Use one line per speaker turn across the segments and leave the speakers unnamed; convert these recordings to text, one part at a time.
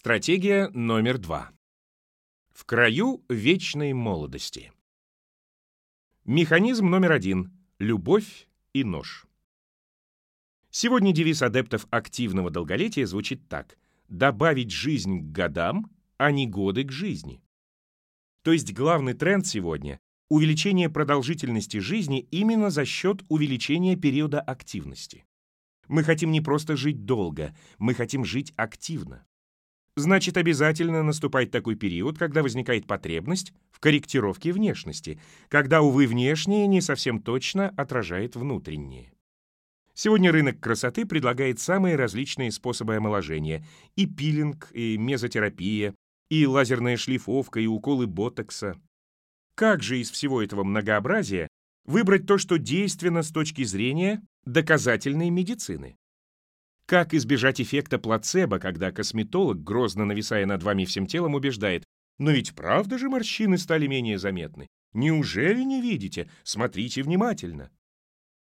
Стратегия номер два. В краю вечной молодости. Механизм номер один. Любовь и нож. Сегодня девиз адептов активного долголетия звучит так. Добавить жизнь к годам, а не годы к жизни. То есть главный тренд сегодня – увеличение продолжительности жизни именно за счет увеличения периода активности. Мы хотим не просто жить долго, мы хотим жить активно. Значит, обязательно наступает такой период, когда возникает потребность в корректировке внешности, когда, увы, внешнее не совсем точно отражает внутреннее. Сегодня рынок красоты предлагает самые различные способы омоложения – и пилинг, и мезотерапия, и лазерная шлифовка, и уколы ботокса. Как же из всего этого многообразия выбрать то, что действенно с точки зрения доказательной медицины? Как избежать эффекта плацебо, когда косметолог, грозно нависая над вами всем телом, убеждает, «Но ведь правда же морщины стали менее заметны? Неужели не видите? Смотрите внимательно».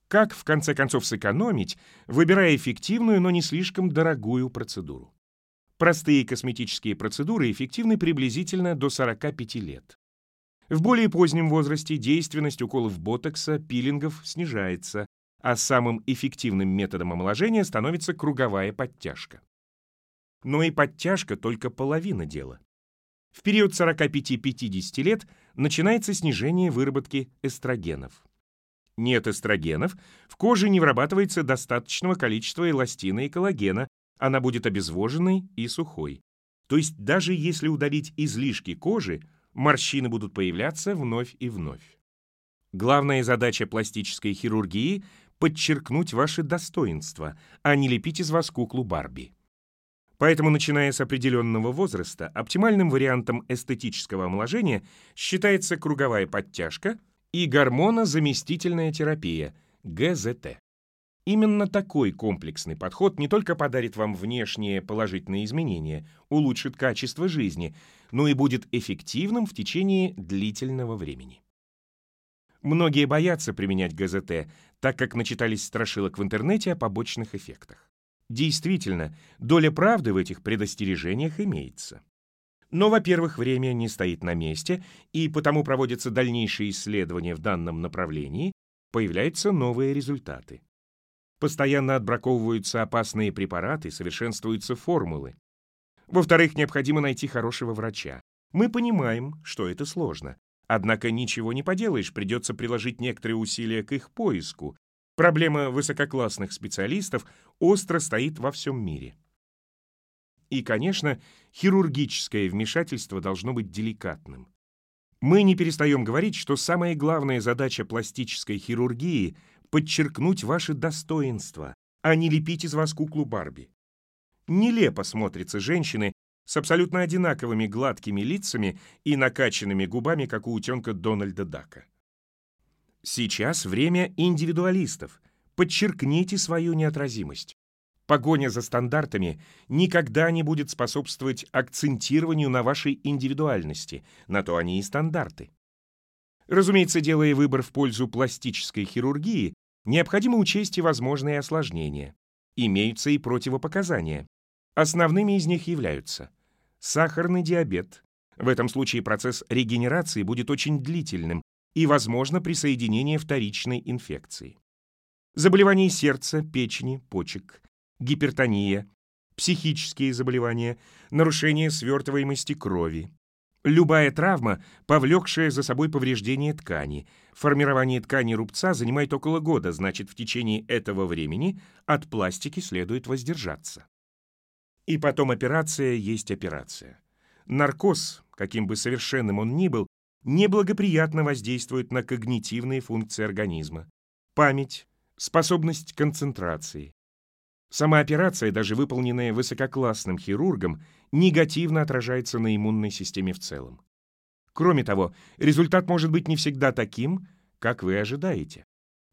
Как, в конце концов, сэкономить, выбирая эффективную, но не слишком дорогую процедуру? Простые косметические процедуры эффективны приблизительно до 45 лет. В более позднем возрасте действенность уколов ботокса, пилингов снижается, а самым эффективным методом омоложения становится круговая подтяжка. Но и подтяжка только половина дела. В период 45-50 лет начинается снижение выработки эстрогенов. Нет эстрогенов, в коже не вырабатывается достаточного количества эластина и коллагена, она будет обезвоженной и сухой. То есть даже если удалить излишки кожи, морщины будут появляться вновь и вновь. Главная задача пластической хирургии подчеркнуть ваши достоинства, а не лепить из вас куклу Барби. Поэтому, начиная с определенного возраста, оптимальным вариантом эстетического омоложения считается круговая подтяжка и гормонозаместительная терапия, ГЗТ. Именно такой комплексный подход не только подарит вам внешние положительные изменения, улучшит качество жизни, но и будет эффективным в течение длительного времени. Многие боятся применять ГЗТ, так как начитались страшилок в интернете о побочных эффектах. Действительно, доля правды в этих предостережениях имеется. Но, во-первых, время не стоит на месте, и потому проводятся дальнейшие исследования в данном направлении, появляются новые результаты. Постоянно отбраковываются опасные препараты, совершенствуются формулы. Во-вторых, необходимо найти хорошего врача. Мы понимаем, что это сложно. Однако ничего не поделаешь, придется приложить некоторые усилия к их поиску. Проблема высококлассных специалистов остро стоит во всем мире. И, конечно, хирургическое вмешательство должно быть деликатным. Мы не перестаем говорить, что самая главная задача пластической хирургии — подчеркнуть ваши достоинства, а не лепить из вас куклу Барби. Нелепо смотрятся женщины, с абсолютно одинаковыми гладкими лицами и накачанными губами, как у утенка Дональда Дака. Сейчас время индивидуалистов. Подчеркните свою неотразимость. Погоня за стандартами никогда не будет способствовать акцентированию на вашей индивидуальности, на то они и стандарты. Разумеется, делая выбор в пользу пластической хирургии, необходимо учесть и возможные осложнения. Имеются и противопоказания. Основными из них являются сахарный диабет. В этом случае процесс регенерации будет очень длительным и, возможно, присоединение вторичной инфекции. Заболевания сердца, печени, почек, гипертония, психические заболевания, нарушение свертываемости крови. Любая травма, повлекшая за собой повреждение ткани. Формирование ткани рубца занимает около года, значит, в течение этого времени от пластики следует воздержаться. И потом операция есть операция. Наркоз, каким бы совершенным он ни был, неблагоприятно воздействует на когнитивные функции организма. Память, способность концентрации. Сама операция, даже выполненная высококлассным хирургом, негативно отражается на иммунной системе в целом. Кроме того, результат может быть не всегда таким, как вы ожидаете.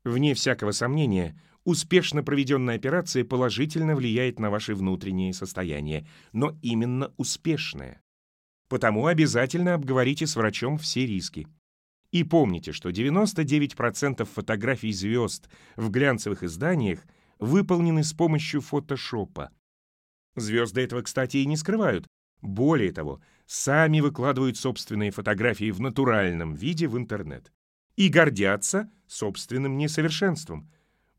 Вне всякого сомнения, Успешно проведенная операция положительно влияет на ваше внутреннее состояние, но именно успешная. Потому обязательно обговорите с врачом все риски. И помните, что 99% фотографий звезд в глянцевых изданиях выполнены с помощью фотошопа. Звезды этого, кстати, и не скрывают. Более того, сами выкладывают собственные фотографии в натуральном виде в интернет и гордятся собственным несовершенством.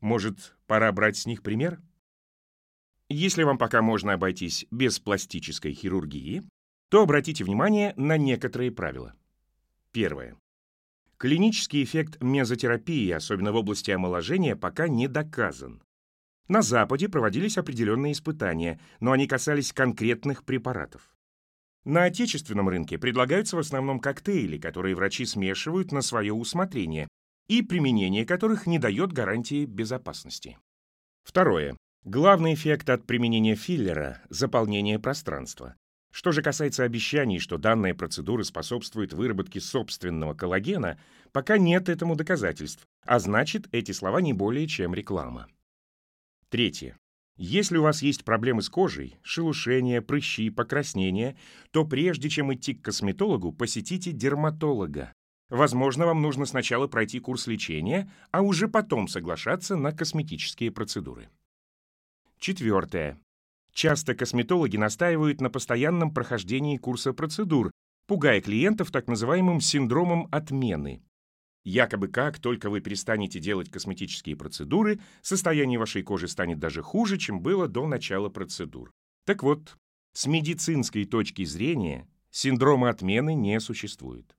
Может, пора брать с них пример? Если вам пока можно обойтись без пластической хирургии, то обратите внимание на некоторые правила. Первое. Клинический эффект мезотерапии, особенно в области омоложения, пока не доказан. На Западе проводились определенные испытания, но они касались конкретных препаратов. На отечественном рынке предлагаются в основном коктейли, которые врачи смешивают на свое усмотрение, и применение которых не дает гарантии безопасности. Второе. Главный эффект от применения филлера – заполнение пространства. Что же касается обещаний, что данная процедура способствует выработке собственного коллагена, пока нет этому доказательств, а значит, эти слова не более чем реклама. Третье. Если у вас есть проблемы с кожей, шелушение, прыщи, покраснения, то прежде чем идти к косметологу, посетите дерматолога. Возможно, вам нужно сначала пройти курс лечения, а уже потом соглашаться на косметические процедуры. Четвертое. Часто косметологи настаивают на постоянном прохождении курса процедур, пугая клиентов так называемым синдромом отмены. Якобы как только вы перестанете делать косметические процедуры, состояние вашей кожи станет даже хуже, чем было до начала процедур. Так вот, с медицинской точки зрения синдрома отмены не существует.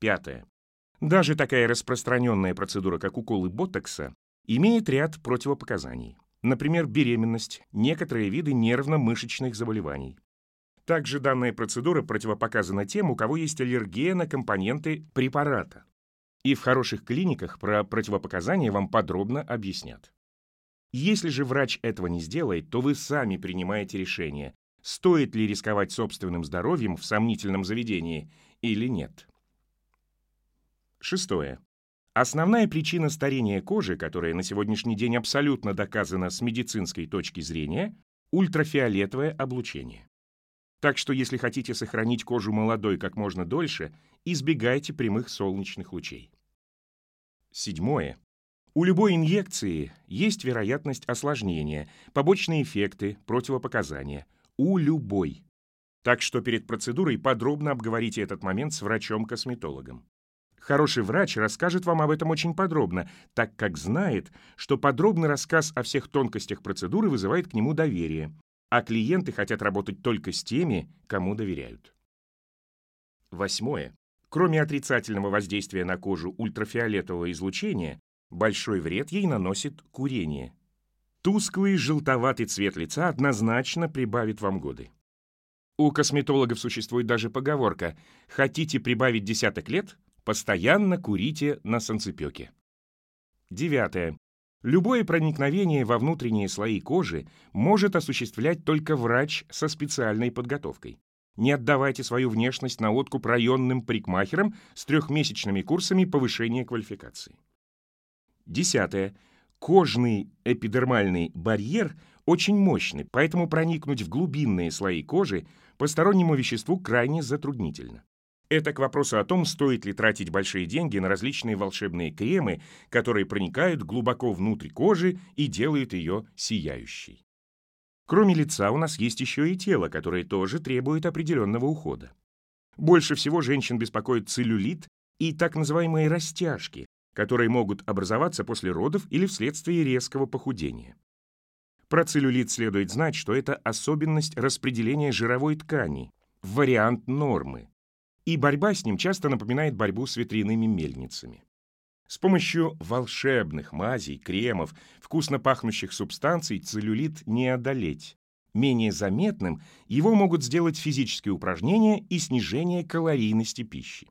Пятое. Даже такая распространенная процедура, как уколы ботокса, имеет ряд противопоказаний. Например, беременность, некоторые виды нервно-мышечных заболеваний. Также данная процедура противопоказана тем, у кого есть аллергия на компоненты препарата. И в хороших клиниках про противопоказания вам подробно объяснят. Если же врач этого не сделает, то вы сами принимаете решение, стоит ли рисковать собственным здоровьем в сомнительном заведении или нет. Шестое. Основная причина старения кожи, которая на сегодняшний день абсолютно доказана с медицинской точки зрения, ультрафиолетовое облучение. Так что если хотите сохранить кожу молодой как можно дольше, избегайте прямых солнечных лучей. Седьмое. У любой инъекции есть вероятность осложнения, побочные эффекты, противопоказания. У любой. Так что перед процедурой подробно обговорите этот момент с врачом-косметологом. Хороший врач расскажет вам об этом очень подробно, так как знает, что подробный рассказ о всех тонкостях процедуры вызывает к нему доверие, а клиенты хотят работать только с теми, кому доверяют. Восьмое. Кроме отрицательного воздействия на кожу ультрафиолетового излучения, большой вред ей наносит курение. Тусклый желтоватый цвет лица однозначно прибавит вам годы. У косметологов существует даже поговорка «хотите прибавить десяток лет? Постоянно курите на санцепёке. Девятое. Любое проникновение во внутренние слои кожи может осуществлять только врач со специальной подготовкой. Не отдавайте свою внешность на откуп районным парикмахерам с трехмесячными курсами повышения квалификации. Десятое. Кожный эпидермальный барьер очень мощный, поэтому проникнуть в глубинные слои кожи постороннему веществу крайне затруднительно. Это к вопросу о том, стоит ли тратить большие деньги на различные волшебные кремы, которые проникают глубоко внутрь кожи и делают ее сияющей. Кроме лица у нас есть еще и тело, которое тоже требует определенного ухода. Больше всего женщин беспокоит целлюлит и так называемые растяжки, которые могут образоваться после родов или вследствие резкого похудения. Про целлюлит следует знать, что это особенность распределения жировой ткани, вариант нормы и борьба с ним часто напоминает борьбу с ветряными мельницами. С помощью волшебных мазей, кремов, вкусно пахнущих субстанций целлюлит не одолеть. Менее заметным его могут сделать физические упражнения и снижение калорийности пищи.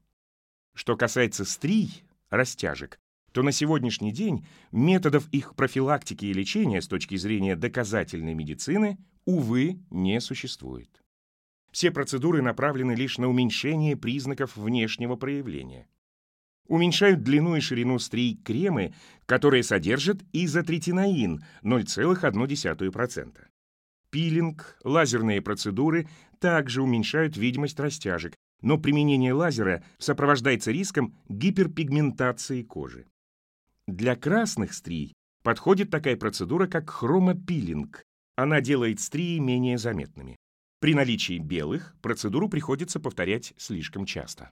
Что касается стрий, растяжек, то на сегодняшний день методов их профилактики и лечения с точки зрения доказательной медицины, увы, не существует. Все процедуры направлены лишь на уменьшение признаков внешнего проявления. Уменьшают длину и ширину стрий кремы, которые содержат изотретинаин 0,1%. Пилинг, лазерные процедуры также уменьшают видимость растяжек, но применение лазера сопровождается риском гиперпигментации кожи. Для красных стрий подходит такая процедура, как хромопилинг. Она делает стрии менее заметными. При наличии белых процедуру приходится повторять слишком часто.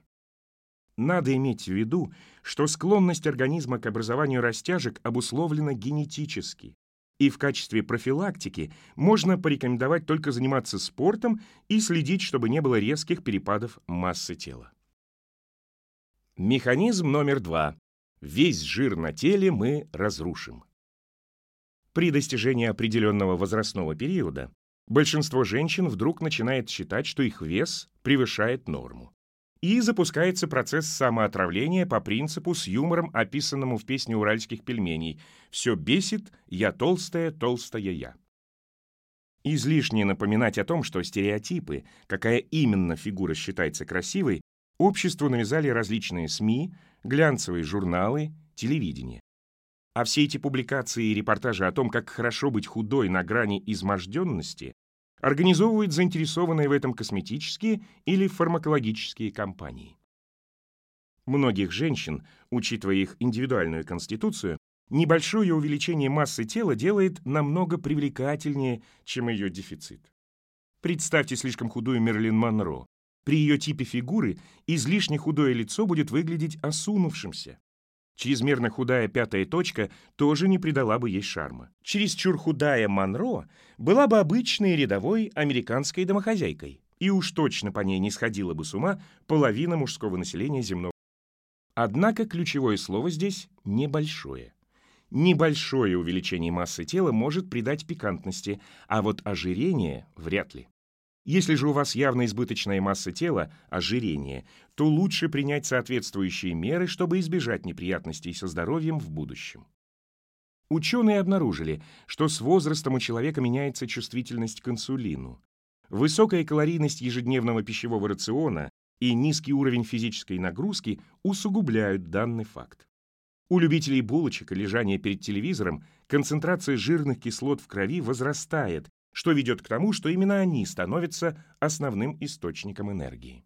Надо иметь в виду, что склонность организма к образованию растяжек обусловлена генетически, и в качестве профилактики можно порекомендовать только заниматься спортом и следить, чтобы не было резких перепадов массы тела. Механизм номер два. Весь жир на теле мы разрушим. При достижении определенного возрастного периода большинство женщин вдруг начинает считать, что их вес превышает норму. И запускается процесс самоотравления по принципу с юмором, описанному в песне уральских пельменей «Все бесит, я толстая, толстая я». Излишне напоминать о том, что стереотипы, какая именно фигура считается красивой, обществу навязали различные СМИ, глянцевые журналы, телевидение. А все эти публикации и репортажи о том, как хорошо быть худой на грани изможденности, организовывают заинтересованные в этом косметические или фармакологические компании. Многих женщин, учитывая их индивидуальную конституцию, небольшое увеличение массы тела делает намного привлекательнее, чем ее дефицит. Представьте слишком худую Мерлин Монро. При ее типе фигуры излишне худое лицо будет выглядеть осунувшимся. Чрезмерно худая пятая точка тоже не придала бы ей шарма. Чересчур худая Монро была бы обычной рядовой американской домохозяйкой, и уж точно по ней не сходила бы с ума половина мужского населения земного. Однако ключевое слово здесь «небольшое». Небольшое увеличение массы тела может придать пикантности, а вот ожирение — вряд ли. Если же у вас явно избыточная масса тела, ожирение, то лучше принять соответствующие меры, чтобы избежать неприятностей со здоровьем в будущем. Ученые обнаружили, что с возрастом у человека меняется чувствительность к инсулину. Высокая калорийность ежедневного пищевого рациона и низкий уровень физической нагрузки усугубляют данный факт. У любителей булочек и лежания перед телевизором концентрация жирных кислот в крови возрастает, что ведет к тому, что именно они становятся основным источником энергии.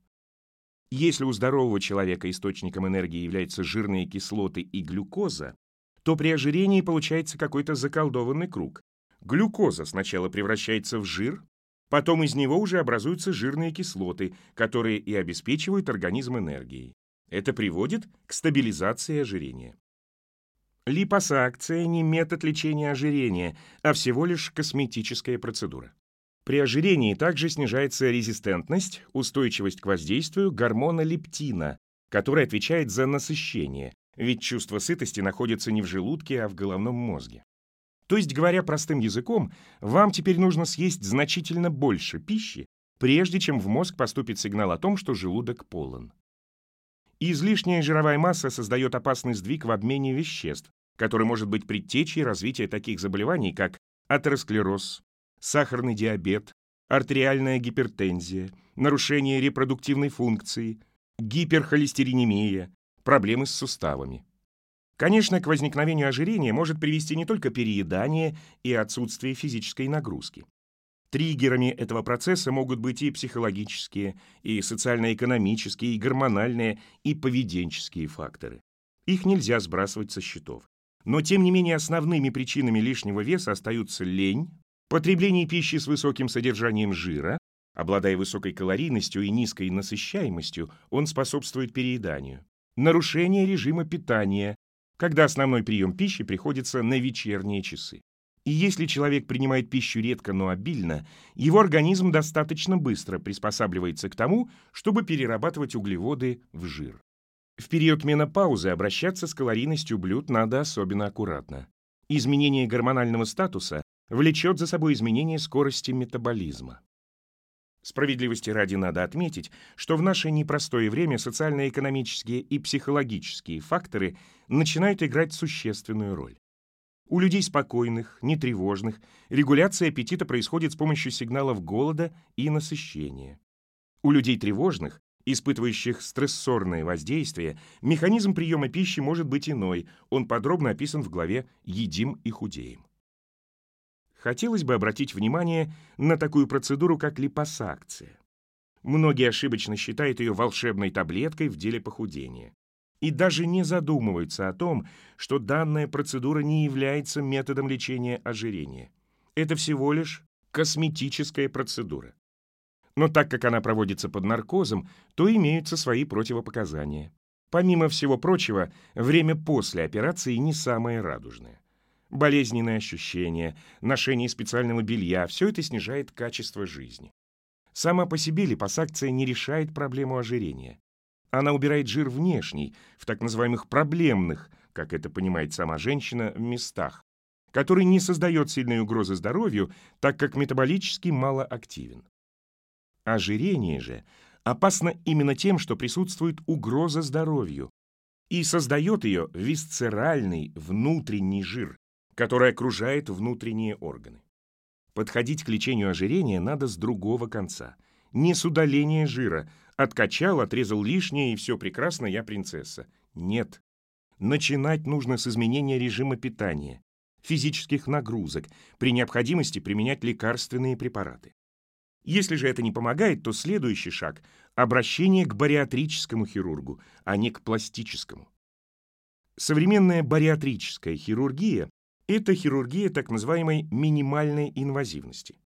Если у здорового человека источником энергии являются жирные кислоты и глюкоза, то при ожирении получается какой-то заколдованный круг. Глюкоза сначала превращается в жир, потом из него уже образуются жирные кислоты, которые и обеспечивают организм энергией. Это приводит к стабилизации ожирения. Липосакция не метод лечения ожирения, а всего лишь косметическая процедура. При ожирении также снижается резистентность, устойчивость к воздействию гормона лептина, который отвечает за насыщение, ведь чувство сытости находится не в желудке, а в головном мозге. То есть, говоря простым языком, вам теперь нужно съесть значительно больше пищи, прежде чем в мозг поступит сигнал о том, что желудок полон. Излишняя жировая масса создает опасный сдвиг в обмене веществ, который может быть предтечей развития таких заболеваний, как атеросклероз, сахарный диабет, артериальная гипертензия, нарушение репродуктивной функции, гиперхолестеринемия, проблемы с суставами. Конечно, к возникновению ожирения может привести не только переедание и отсутствие физической нагрузки. Триггерами этого процесса могут быть и психологические, и социально-экономические, и гормональные, и поведенческие факторы. Их нельзя сбрасывать со счетов. Но, тем не менее, основными причинами лишнего веса остаются лень, потребление пищи с высоким содержанием жира, обладая высокой калорийностью и низкой насыщаемостью, он способствует перееданию, нарушение режима питания, когда основной прием пищи приходится на вечерние часы. И если человек принимает пищу редко, но обильно, его организм достаточно быстро приспосабливается к тому, чтобы перерабатывать углеводы в жир. В период менопаузы обращаться с калорийностью блюд надо особенно аккуратно. Изменение гормонального статуса влечет за собой изменение скорости метаболизма. Справедливости ради надо отметить, что в наше непростое время социально-экономические и психологические факторы начинают играть существенную роль. У людей спокойных, нетревожных, регуляция аппетита происходит с помощью сигналов голода и насыщения. У людей тревожных, испытывающих стрессорное воздействие, механизм приема пищи может быть иной, он подробно описан в главе «Едим и худеем». Хотелось бы обратить внимание на такую процедуру, как липосакция. Многие ошибочно считают ее волшебной таблеткой в деле похудения и даже не задумываются о том, что данная процедура не является методом лечения ожирения. Это всего лишь косметическая процедура. Но так как она проводится под наркозом, то имеются свои противопоказания. Помимо всего прочего, время после операции не самое радужное. Болезненные ощущения, ношение специального белья – все это снижает качество жизни. Сама по себе липосакция не решает проблему ожирения. Она убирает жир внешний, в так называемых проблемных, как это понимает сама женщина, местах, который не создает сильной угрозы здоровью, так как метаболически малоактивен. Ожирение же опасно именно тем, что присутствует угроза здоровью и создает ее висцеральный внутренний жир, который окружает внутренние органы. Подходить к лечению ожирения надо с другого конца. Не с удаления жира. Откачал, отрезал лишнее, и все прекрасно, я принцесса. Нет. Начинать нужно с изменения режима питания, физических нагрузок, при необходимости применять лекарственные препараты. Если же это не помогает, то следующий шаг – обращение к бариатрическому хирургу, а не к пластическому. Современная бариатрическая хирургия – это хирургия так называемой минимальной инвазивности.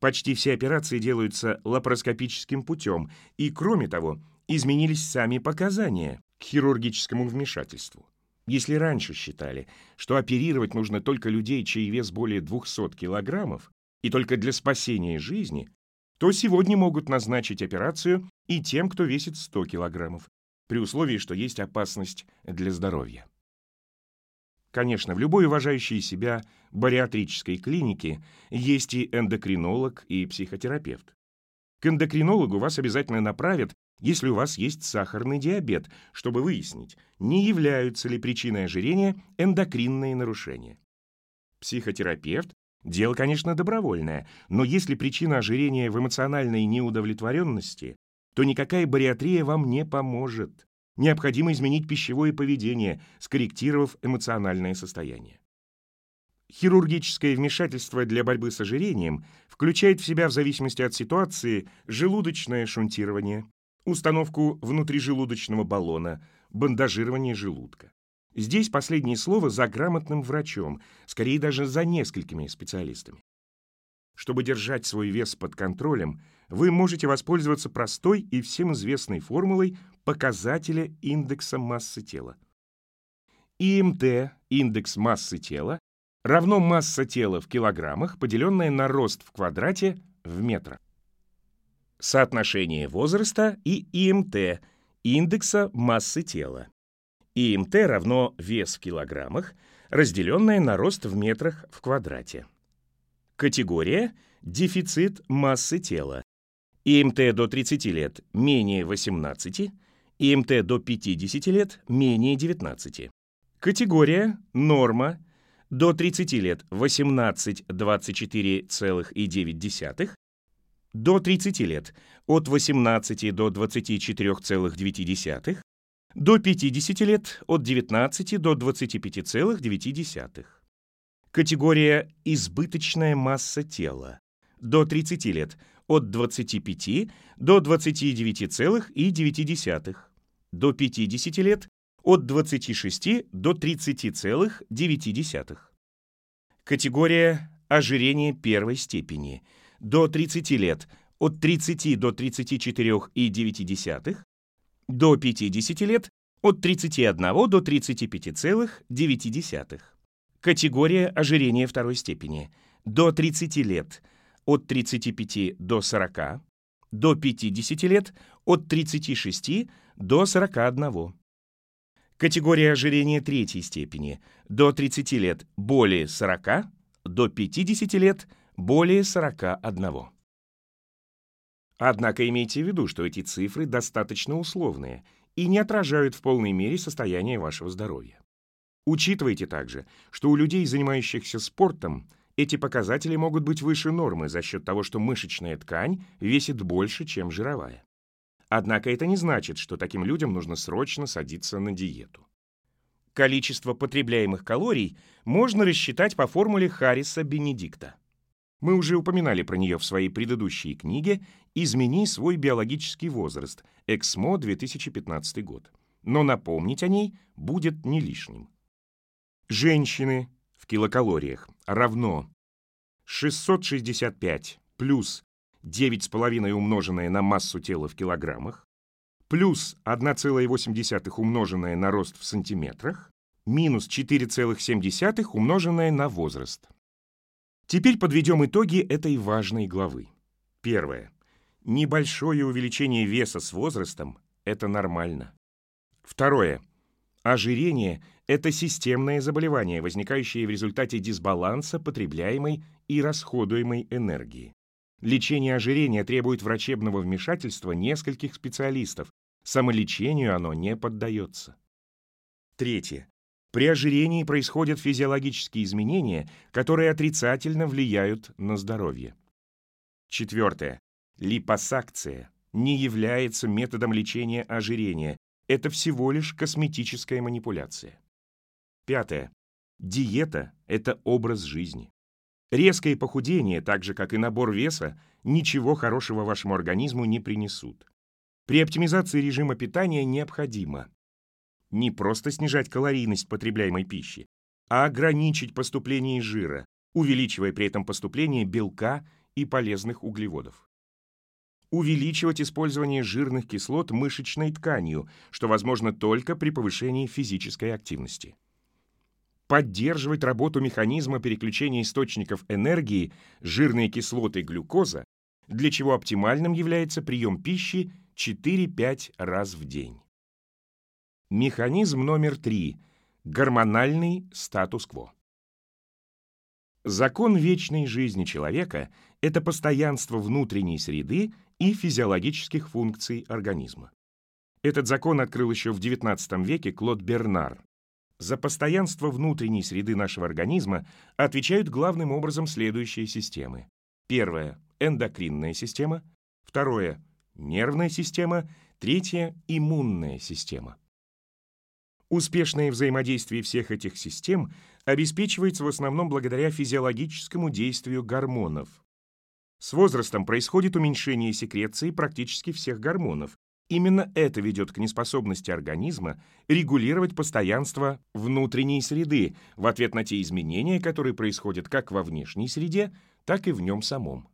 Почти все операции делаются лапароскопическим путем, и, кроме того, изменились сами показания к хирургическому вмешательству. Если раньше считали, что оперировать нужно только людей, чей вес более 200 килограммов, и только для спасения жизни, то сегодня могут назначить операцию и тем, кто весит 100 килограммов, при условии, что есть опасность для здоровья. Конечно, в любой уважающей себя бариатрической клинике есть и эндокринолог, и психотерапевт. К эндокринологу вас обязательно направят, если у вас есть сахарный диабет, чтобы выяснить, не являются ли причиной ожирения эндокринные нарушения. Психотерапевт Дело, конечно, добровольное, но если причина ожирения в эмоциональной неудовлетворенности, то никакая бариатрия вам не поможет. Необходимо изменить пищевое поведение, скорректировав эмоциональное состояние. Хирургическое вмешательство для борьбы с ожирением включает в себя, в зависимости от ситуации, желудочное шунтирование, установку внутрижелудочного баллона, бандажирование желудка. Здесь последнее слово за грамотным врачом, скорее даже за несколькими специалистами. Чтобы держать свой вес под контролем, вы можете воспользоваться простой и всем известной формулой показателя индекса массы тела. ИМТ, индекс массы тела, равно масса тела в килограммах, поделенная на рост в квадрате в метрах. Соотношение возраста и ИМТ, индекса массы тела. ИМТ равно вес в килограммах, разделенное на рост в метрах в квадрате. Категория – дефицит массы тела. ИМТ до 30 лет менее 18, ИМТ до 50 лет менее 19. Категория – норма. До 30 лет 18 24,9. До 30 лет от 18 до 24,9 до 50 лет от 19 до 25,9. Категория «избыточная масса тела» до 30 лет от 25 до 29,9. До 50 лет от 26 до 30,9. Категория ожирение первой степени до 30 лет от 30 до 34,9 до 50 лет от 31 до 35,9. Категория ожирения второй степени до 30 лет от 35 до 40, до 50 лет от 36 до 41. Категория ожирения третьей степени до 30 лет более 40, до 50 лет более 41. Однако имейте в виду, что эти цифры достаточно условные и не отражают в полной мере состояние вашего здоровья. Учитывайте также, что у людей, занимающихся спортом, эти показатели могут быть выше нормы за счет того, что мышечная ткань весит больше, чем жировая. Однако это не значит, что таким людям нужно срочно садиться на диету. Количество потребляемых калорий можно рассчитать по формуле Харриса-Бенедикта. Мы уже упоминали про нее в своей предыдущей книге «Измени свой биологический возраст. Эксмо 2015 год». Но напомнить о ней будет не лишним. Женщины в килокалориях равно 665 плюс 9,5 умноженное на массу тела в килограммах, плюс 1,8 умноженное на рост в сантиметрах, минус 4,7 умноженное на возраст. Теперь подведем итоги этой важной главы. Первое. Небольшое увеличение веса с возрастом – это нормально. Второе. Ожирение – это системное заболевание, возникающее в результате дисбаланса потребляемой и расходуемой энергии. Лечение ожирения требует врачебного вмешательства нескольких специалистов. Самолечению оно не поддается. Третье. При ожирении происходят физиологические изменения, которые отрицательно влияют на здоровье. Четвертое. Липосакция не является методом лечения ожирения. Это всего лишь косметическая манипуляция. Пятое. Диета – это образ жизни. Резкое похудение, так же как и набор веса, ничего хорошего вашему организму не принесут. При оптимизации режима питания необходимо не просто снижать калорийность потребляемой пищи, а ограничить поступление жира, увеличивая при этом поступление белка и полезных углеводов. Увеличивать использование жирных кислот мышечной тканью, что возможно только при повышении физической активности поддерживать работу механизма переключения источников энергии жирные кислоты глюкоза, для чего оптимальным является прием пищи 4-5 раз в день. Механизм номер 3. Гормональный статус-кво. Закон вечной жизни человека – это постоянство внутренней среды и физиологических функций организма. Этот закон открыл еще в XIX веке Клод Бернар. За постоянство внутренней среды нашего организма отвечают главным образом следующие системы. Первое – эндокринная система. Второе – нервная система. Третье – иммунная система. Успешное взаимодействие всех этих систем обеспечивается в основном благодаря физиологическому действию гормонов. С возрастом происходит уменьшение секреции практически всех гормонов, Именно это ведет к неспособности организма регулировать постоянство внутренней среды в ответ на те изменения, которые происходят как во внешней среде, так и в нем самом.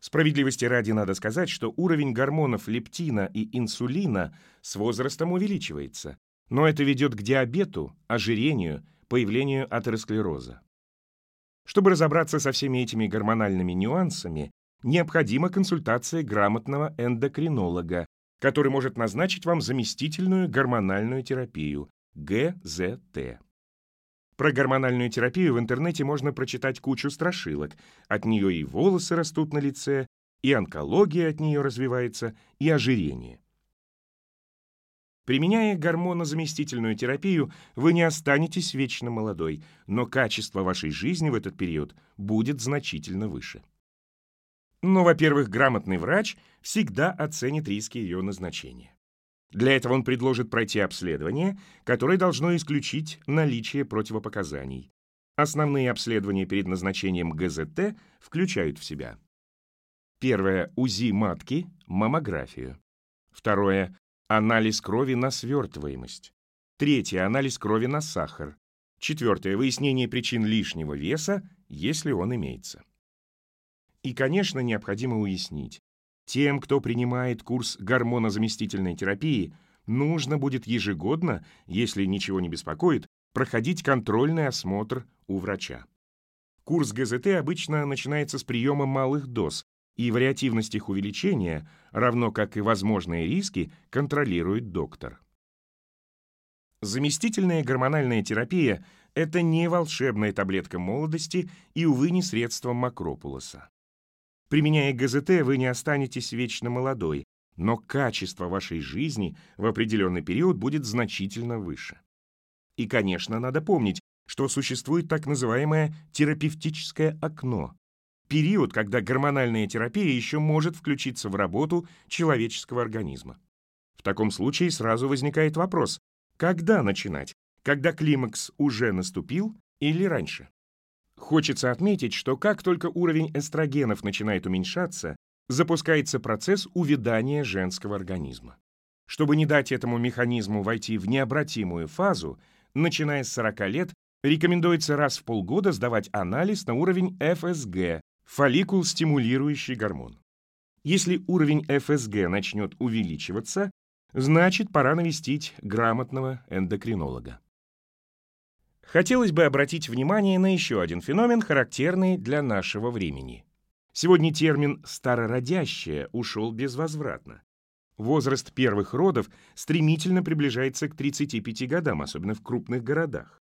Справедливости ради надо сказать, что уровень гормонов лептина и инсулина с возрастом увеличивается, но это ведет к диабету, ожирению, появлению атеросклероза. Чтобы разобраться со всеми этими гормональными нюансами, необходима консультация грамотного эндокринолога, который может назначить вам заместительную гормональную терапию – ГЗТ. Про гормональную терапию в интернете можно прочитать кучу страшилок. От нее и волосы растут на лице, и онкология от нее развивается, и ожирение. Применяя гормонозаместительную терапию, вы не останетесь вечно молодой, но качество вашей жизни в этот период будет значительно выше. Но, во-первых, грамотный врач всегда оценит риски ее назначения. Для этого он предложит пройти обследование, которое должно исключить наличие противопоказаний. Основные обследования перед назначением ГЗТ включают в себя Первое – УЗИ матки, маммографию. Второе – анализ крови на свертываемость. Третье – анализ крови на сахар. Четвертое – выяснение причин лишнего веса, если он имеется. И, конечно, необходимо уяснить, тем, кто принимает курс гормонозаместительной терапии, нужно будет ежегодно, если ничего не беспокоит, проходить контрольный осмотр у врача. Курс ГЗТ обычно начинается с приема малых доз, и вариативность их увеличения, равно как и возможные риски, контролирует доктор. Заместительная гормональная терапия – это не волшебная таблетка молодости и, увы, не средство Макропулоса. Применяя ГЗТ, вы не останетесь вечно молодой, но качество вашей жизни в определенный период будет значительно выше. И, конечно, надо помнить, что существует так называемое терапевтическое окно, период, когда гормональная терапия еще может включиться в работу человеческого организма. В таком случае сразу возникает вопрос, когда начинать, когда климакс уже наступил или раньше? Хочется отметить, что как только уровень эстрогенов начинает уменьшаться, запускается процесс увядания женского организма. Чтобы не дать этому механизму войти в необратимую фазу, начиная с 40 лет, рекомендуется раз в полгода сдавать анализ на уровень ФСГ, фолликул-стимулирующий гормон. Если уровень ФСГ начнет увеличиваться, значит, пора навестить грамотного эндокринолога. Хотелось бы обратить внимание на еще один феномен, характерный для нашего времени. Сегодня термин «старородящее» ушел безвозвратно. Возраст первых родов стремительно приближается к 35 годам, особенно в крупных городах.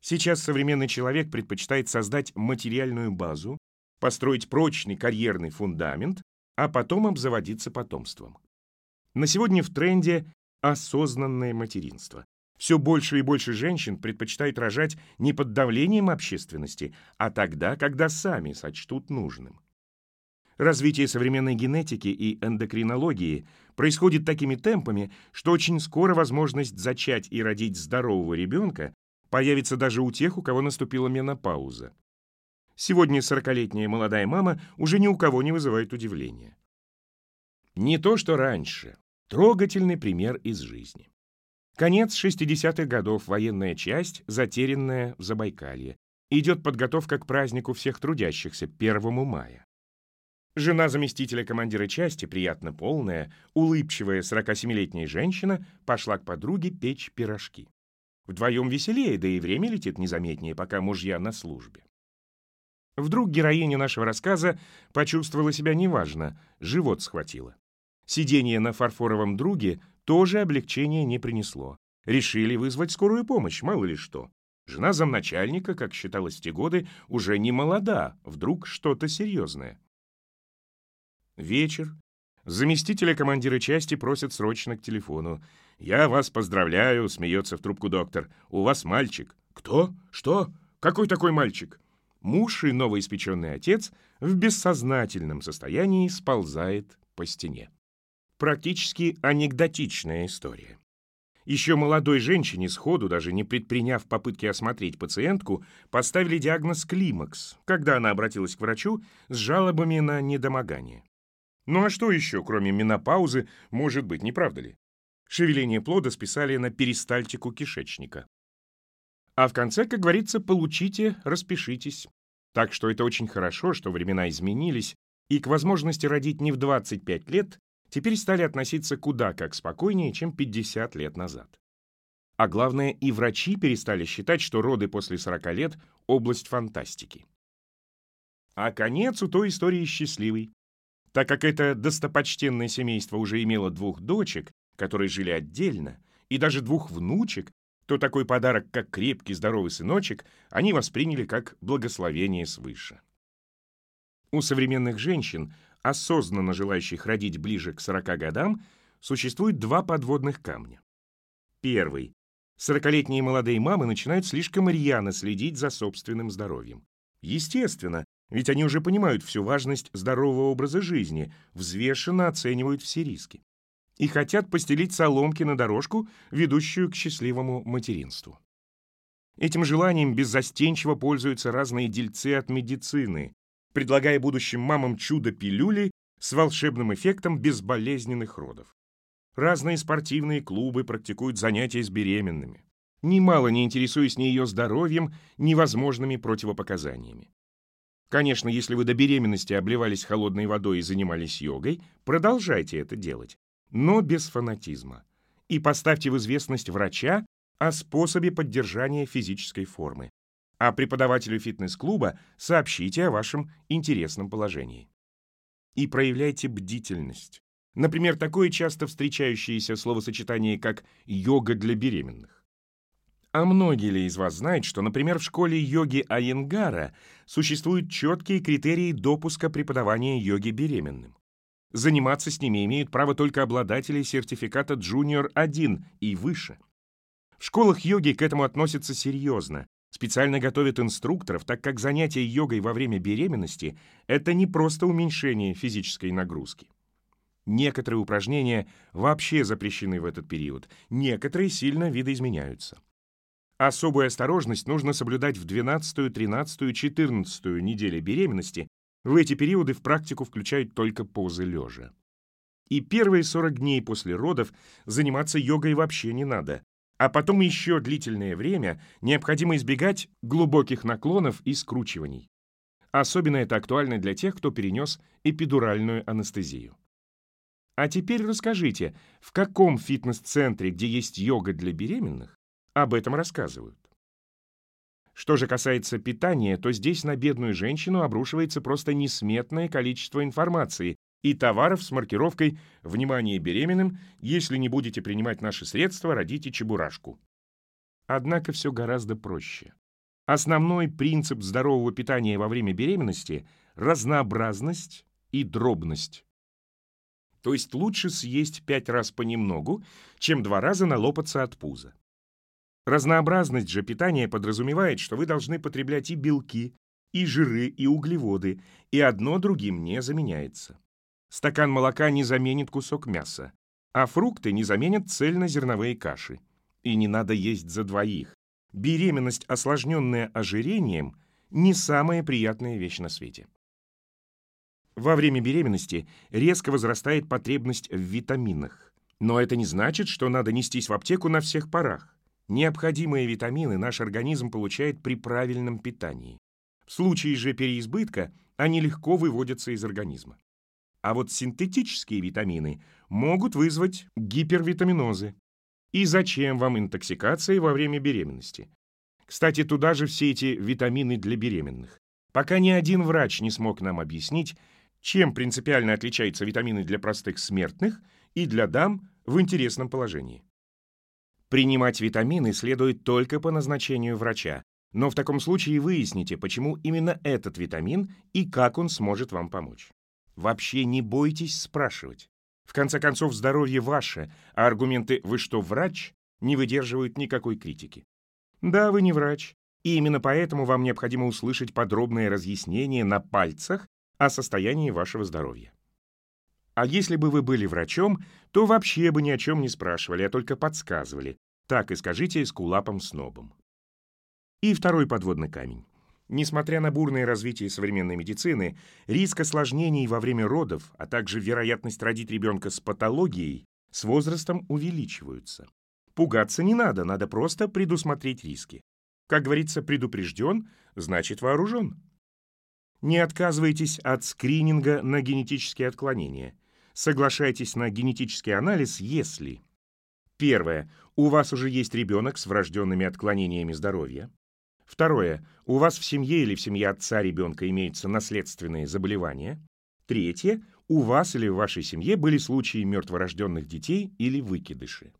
Сейчас современный человек предпочитает создать материальную базу, построить прочный карьерный фундамент, а потом обзаводиться потомством. На сегодня в тренде осознанное материнство. Все больше и больше женщин предпочитают рожать не под давлением общественности, а тогда, когда сами сочтут нужным. Развитие современной генетики и эндокринологии происходит такими темпами, что очень скоро возможность зачать и родить здорового ребенка появится даже у тех, у кого наступила менопауза. Сегодня 40-летняя молодая мама уже ни у кого не вызывает удивления. Не то, что раньше. Трогательный пример из жизни. Конец 60-х годов, военная часть, затерянная в Забайкалье. Идет подготовка к празднику всех трудящихся, 1 мая. Жена заместителя командира части, приятно полная, улыбчивая 47-летняя женщина, пошла к подруге печь пирожки. Вдвоем веселее, да и время летит незаметнее, пока мужья на службе. Вдруг героиня нашего рассказа почувствовала себя неважно, живот схватило. Сидение на фарфоровом друге тоже облегчения не принесло. Решили вызвать скорую помощь, мало ли что. Жена замначальника, как считалось те годы, уже не молода, вдруг что-то серьезное. Вечер. Заместителя командира части просят срочно к телефону. «Я вас поздравляю», — смеется в трубку доктор. «У вас мальчик». «Кто? Что? Какой такой мальчик?» Муж и новоиспеченный отец в бессознательном состоянии сползает по стене. Практически анекдотичная история. Еще молодой женщине сходу, даже не предприняв попытки осмотреть пациентку, поставили диагноз климакс, когда она обратилась к врачу с жалобами на недомогание. Ну а что еще, кроме менопаузы, может быть, не правда ли? Шевеление плода списали на перистальтику кишечника. А в конце, как говорится, получите, распишитесь. Так что это очень хорошо, что времена изменились, и к возможности родить не в 25 лет теперь стали относиться куда как спокойнее, чем 50 лет назад. А главное, и врачи перестали считать, что роды после 40 лет – область фантастики. А конец у той истории счастливый. Так как это достопочтенное семейство уже имело двух дочек, которые жили отдельно, и даже двух внучек, то такой подарок, как крепкий здоровый сыночек, они восприняли как благословение свыше. У современных женщин, осознанно желающих родить ближе к 40 годам, существует два подводных камня. Первый. Сорокалетние молодые мамы начинают слишком рьяно следить за собственным здоровьем. Естественно, ведь они уже понимают всю важность здорового образа жизни, взвешенно оценивают все риски. И хотят постелить соломки на дорожку, ведущую к счастливому материнству. Этим желанием беззастенчиво пользуются разные дельцы от медицины, предлагая будущим мамам чудо-пилюли с волшебным эффектом безболезненных родов. Разные спортивные клубы практикуют занятия с беременными, немало не интересуясь ни ее здоровьем, ни возможными противопоказаниями. Конечно, если вы до беременности обливались холодной водой и занимались йогой, продолжайте это делать, но без фанатизма. И поставьте в известность врача о способе поддержания физической формы. А преподавателю фитнес-клуба сообщите о вашем интересном положении. И проявляйте бдительность. Например, такое часто встречающееся словосочетание, как «йога для беременных». А многие ли из вас знают, что, например, в школе йоги Айенгара существуют четкие критерии допуска преподавания йоги беременным? Заниматься с ними имеют право только обладатели сертификата Junior 1 и выше. В школах йоги к этому относятся серьезно. Специально готовят инструкторов, так как занятие йогой во время беременности – это не просто уменьшение физической нагрузки. Некоторые упражнения вообще запрещены в этот период, некоторые сильно видоизменяются. Особую осторожность нужно соблюдать в 12, 13, 14 неделе беременности. В эти периоды в практику включают только позы лежа. И первые 40 дней после родов заниматься йогой вообще не надо. А потом еще длительное время необходимо избегать глубоких наклонов и скручиваний. Особенно это актуально для тех, кто перенес эпидуральную анестезию. А теперь расскажите, в каком фитнес-центре, где есть йога для беременных, об этом рассказывают? Что же касается питания, то здесь на бедную женщину обрушивается просто несметное количество информации и товаров с маркировкой «Внимание беременным! Если не будете принимать наши средства, родите чебурашку». Однако все гораздо проще. Основной принцип здорового питания во время беременности – разнообразность и дробность. То есть лучше съесть пять раз понемногу, чем два раза налопаться от пуза. Разнообразность же питания подразумевает, что вы должны потреблять и белки, и жиры, и углеводы, и одно другим не заменяется. Стакан молока не заменит кусок мяса, а фрукты не заменят цельнозерновые каши. И не надо есть за двоих. Беременность, осложненная ожирением, не самая приятная вещь на свете. Во время беременности резко возрастает потребность в витаминах. Но это не значит, что надо нестись в аптеку на всех парах. Необходимые витамины наш организм получает при правильном питании. В случае же переизбытка они легко выводятся из организма. А вот синтетические витамины могут вызвать гипервитаминозы. И зачем вам интоксикация во время беременности? Кстати, туда же все эти витамины для беременных. Пока ни один врач не смог нам объяснить, чем принципиально отличаются витамины для простых смертных и для дам в интересном положении. Принимать витамины следует только по назначению врача, но в таком случае выясните, почему именно этот витамин и как он сможет вам помочь. Вообще не бойтесь спрашивать. В конце концов, здоровье ваше, а аргументы «вы что, врач?» не выдерживают никакой критики. Да, вы не врач, и именно поэтому вам необходимо услышать подробное разъяснение на пальцах о состоянии вашего здоровья. А если бы вы были врачом, то вообще бы ни о чем не спрашивали, а только подсказывали. Так и скажите с кулапом-снобом. И второй подводный камень. Несмотря на бурное развитие современной медицины, риск осложнений во время родов, а также вероятность родить ребенка с патологией с возрастом увеличиваются. Пугаться не надо, надо просто предусмотреть риски. Как говорится, предупрежден, значит вооружен. Не отказывайтесь от скрининга на генетические отклонения – Соглашайтесь на генетический анализ, если Первое. У вас уже есть ребенок с врожденными отклонениями здоровья. Второе. У вас в семье или в семье отца ребенка имеются наследственные заболевания. Третье. У вас или в вашей семье были случаи мертворожденных детей или выкидыши.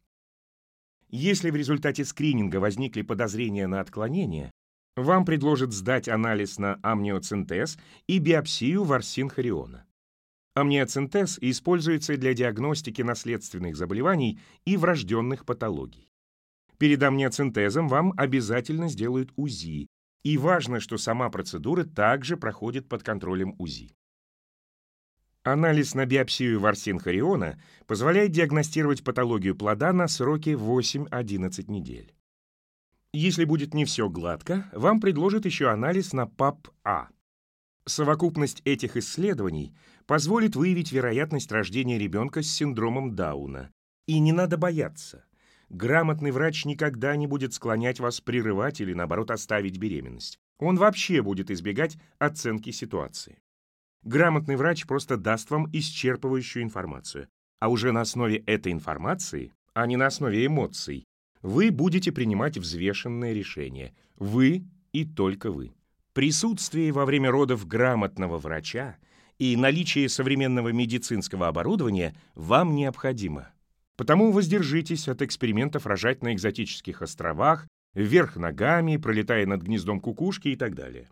Если в результате скрининга возникли подозрения на отклонение, вам предложат сдать анализ на амниоцентез и биопсию ворсинхориона. Амниоцентез используется для диагностики наследственных заболеваний и врожденных патологий. Перед амниоцентезом вам обязательно сделают УЗИ, и важно, что сама процедура также проходит под контролем УЗИ. Анализ на биопсию ворсинхориона позволяет диагностировать патологию плода на сроке 8-11 недель. Если будет не все гладко, вам предложат еще анализ на ПАП-А. Совокупность этих исследований позволит выявить вероятность рождения ребенка с синдромом Дауна. И не надо бояться. Грамотный врач никогда не будет склонять вас прерывать или, наоборот, оставить беременность. Он вообще будет избегать оценки ситуации. Грамотный врач просто даст вам исчерпывающую информацию. А уже на основе этой информации, а не на основе эмоций, вы будете принимать взвешенное решение. Вы и только вы. Присутствие во время родов грамотного врача и наличие современного медицинского оборудования вам необходимо. Потому воздержитесь от экспериментов рожать на экзотических островах, вверх ногами, пролетая над гнездом кукушки и так далее.